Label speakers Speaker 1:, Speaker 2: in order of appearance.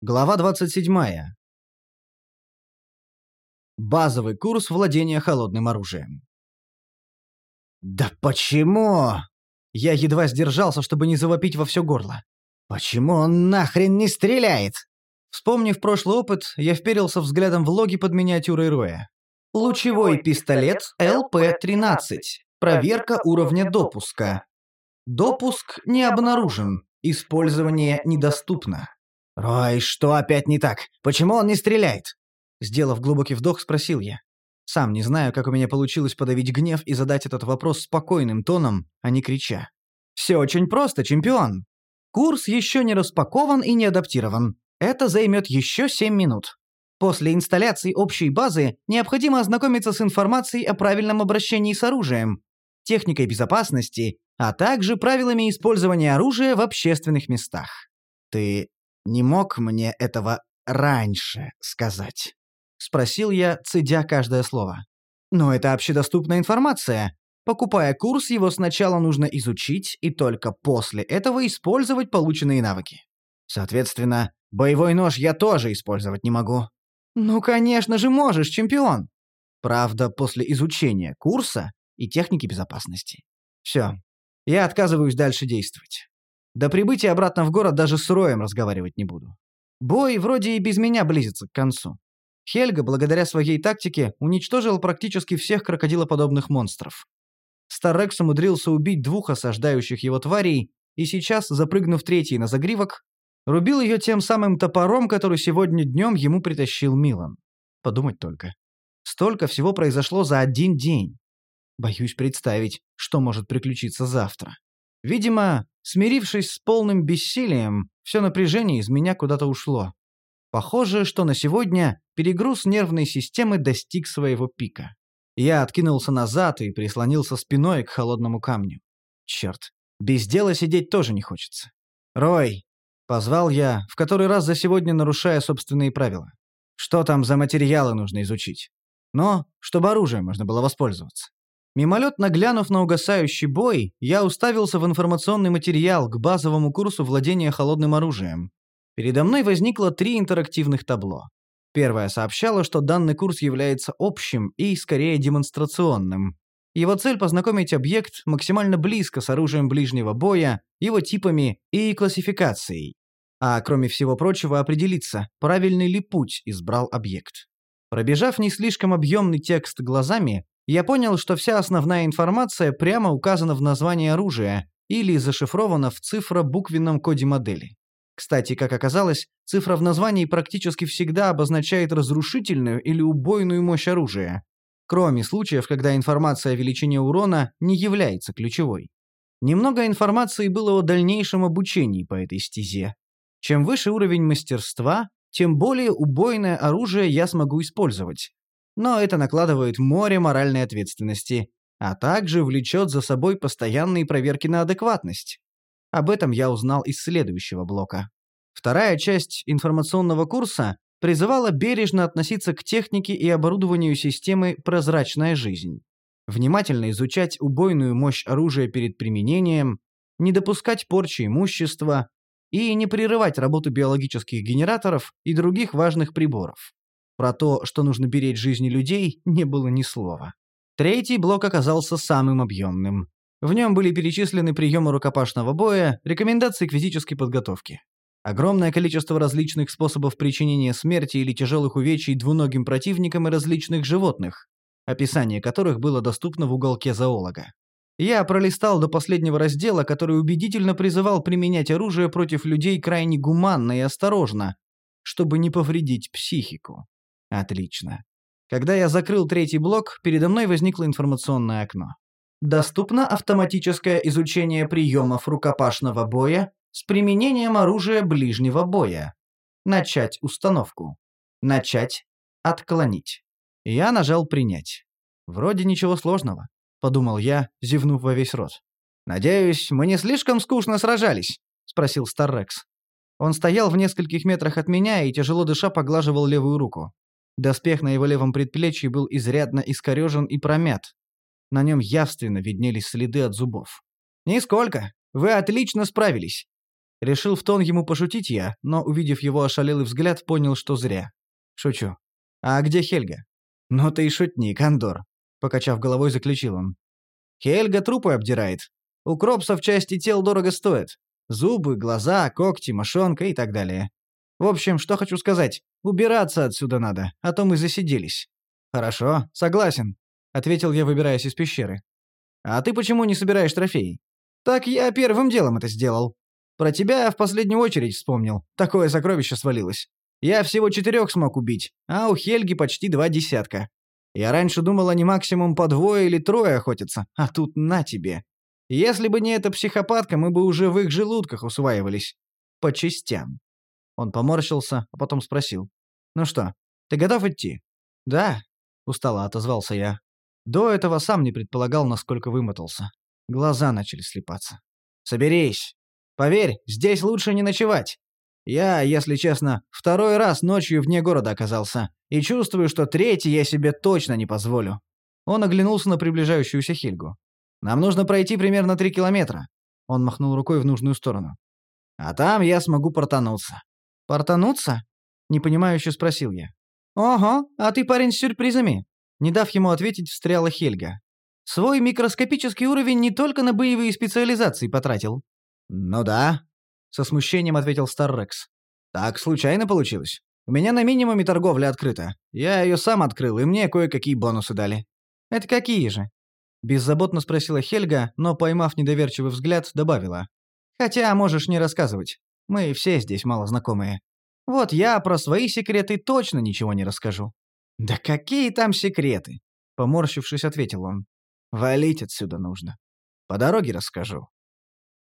Speaker 1: Глава 27. Базовый курс владения холодным оружием. «Да почему?» Я едва сдержался, чтобы не завопить во все горло. «Почему он нахрен не стреляет?» Вспомнив прошлый опыт, я вперился взглядом в логи под миниатюрой Роя. Лучевой пистолет ЛП-13. Проверка уровня допуска. Допуск не обнаружен. Использование недоступно. «Рой, что опять не так? Почему он не стреляет?» Сделав глубокий вдох, спросил я. Сам не знаю, как у меня получилось подавить гнев и задать этот вопрос спокойным тоном, а не крича. «Все очень просто, чемпион. Курс еще не распакован и не адаптирован. Это займет еще 7 минут. После инсталляции общей базы необходимо ознакомиться с информацией о правильном обращении с оружием, техникой безопасности, а также правилами использования оружия в общественных местах. Ты не мог мне этого раньше сказать?» — спросил я, цедя каждое слово. «Но это общедоступная информация. Покупая курс, его сначала нужно изучить и только после этого использовать полученные навыки. Соответственно, боевой нож я тоже использовать не могу». «Ну, конечно же, можешь, чемпион!» Правда, после изучения курса и техники безопасности. Все, я отказываюсь дальше действовать. До прибытия обратно в город даже с Роем разговаривать не буду. Бой вроде и без меня близится к концу. Хельга, благодаря своей тактике, уничтожил практически всех крокодилоподобных монстров. Старрекс умудрился убить двух осаждающих его тварей, и сейчас, запрыгнув третий на загривок, рубил ее тем самым топором, который сегодня днем ему притащил Милан. Подумать только. Столько всего произошло за один день. Боюсь представить, что может приключиться завтра. Видимо, смирившись с полным бессилием, все напряжение из меня куда-то ушло. Похоже, что на сегодня перегруз нервной системы достиг своего пика. Я откинулся назад и прислонился спиной к холодному камню. Черт, без дела сидеть тоже не хочется. «Рой!» — позвал я, в который раз за сегодня нарушая собственные правила. «Что там за материалы нужно изучить? Но, чтобы оружием можно было воспользоваться». Мимолетно глянув на угасающий бой, я уставился в информационный материал к базовому курсу владения холодным оружием. Передо мной возникло три интерактивных табло. Первое сообщало, что данный курс является общим и, скорее, демонстрационным. Его цель – познакомить объект максимально близко с оружием ближнего боя, его типами и классификацией. А кроме всего прочего определиться, правильный ли путь избрал объект. Пробежав не слишком объемный текст глазами, я понял, что вся основная информация прямо указана в названии оружия или зашифрована в цифро-буквенном коде модели. Кстати, как оказалось, цифра в названии практически всегда обозначает разрушительную или убойную мощь оружия, кроме случаев, когда информация о величине урона не является ключевой. Немного информации было о дальнейшем обучении по этой стезе. Чем выше уровень мастерства, тем более убойное оружие я смогу использовать, но это накладывает море моральной ответственности, а также влечет за собой постоянные проверки на адекватность. Об этом я узнал из следующего блока. Вторая часть информационного курса призывала бережно относиться к технике и оборудованию системы «Прозрачная жизнь», внимательно изучать убойную мощь оружия перед применением, не допускать порчи имущества и не прерывать работу биологических генераторов и других важных приборов. Про то, что нужно беречь жизни людей, не было ни слова. Третий блок оказался самым объемным. В нем были перечислены приемы рукопашного боя, рекомендации к физической подготовке. Огромное количество различных способов причинения смерти или тяжелых увечий двуногим противникам и различных животных, описание которых было доступно в уголке зоолога. Я пролистал до последнего раздела, который убедительно призывал применять оружие против людей крайне гуманно и осторожно, чтобы не повредить психику. Отлично. Когда я закрыл третий блок, передо мной возникло информационное окно. Доступно автоматическое изучение приемов рукопашного боя с применением оружия ближнего боя. Начать установку. Начать. Отклонить. Я нажал «Принять». Вроде ничего сложного, подумал я, зевнув во весь рот. «Надеюсь, мы не слишком скучно сражались?» — спросил Старрекс. Он стоял в нескольких метрах от меня и, тяжело дыша, поглаживал левую руку. Доспех на его левом предплечье был изрядно искорежен и промят. На нем явственно виднелись следы от зубов. «Нисколько. Вы отлично справились. Решил в тон ему пошутить я, но, увидев его ошалелый взгляд, понял, что зря. Шучу. «А где Хельга?» «Ну ты и шутник, Андор», — покачав головой, заключил он. «Хельга трупы обдирает. У кропсов части тел дорого стоят. Зубы, глаза, когти, мошонка и так далее. В общем, что хочу сказать. Убираться отсюда надо, а то мы засиделись». «Хорошо, согласен», — ответил я, выбираясь из пещеры. «А ты почему не собираешь трофеи?» «Так я первым делом это сделал. Про тебя в последнюю очередь вспомнил. Такое сокровище свалилось. Я всего четырех смог убить, а у Хельги почти два десятка. Я раньше думал, они максимум по двое или трое охотятся, а тут на тебе. Если бы не эта психопатка, мы бы уже в их желудках усваивались. По частям. Он поморщился, а потом спросил. «Ну что, ты готов идти?» «Да», — устало отозвался я. До этого сам не предполагал, насколько вымотался. Глаза начали слепаться. «Соберись. Поверь, здесь лучше не ночевать. Я, если честно, второй раз ночью вне города оказался, и чувствую, что третий я себе точно не позволю». Он оглянулся на приближающуюся Хельгу. «Нам нужно пройти примерно три километра». Он махнул рукой в нужную сторону. «А там я смогу портануться». «Портануться?» — непонимающе спросил я. «Ого, а ты парень с сюрпризами». Не дав ему ответить, встряла Хельга. «Свой микроскопический уровень не только на боевые специализации потратил». «Ну да», — со смущением ответил Старрекс. «Так случайно получилось. У меня на минимуме торговля открыта. Я ее сам открыл, и мне кое-какие бонусы дали». «Это какие же?» Беззаботно спросила Хельга, но, поймав недоверчивый взгляд, добавила. «Хотя можешь не рассказывать. Мы все здесь мало знакомые. Вот я про свои секреты точно ничего не расскажу». «Да какие там секреты?» Поморщившись, ответил он. «Валить отсюда нужно. По дороге расскажу».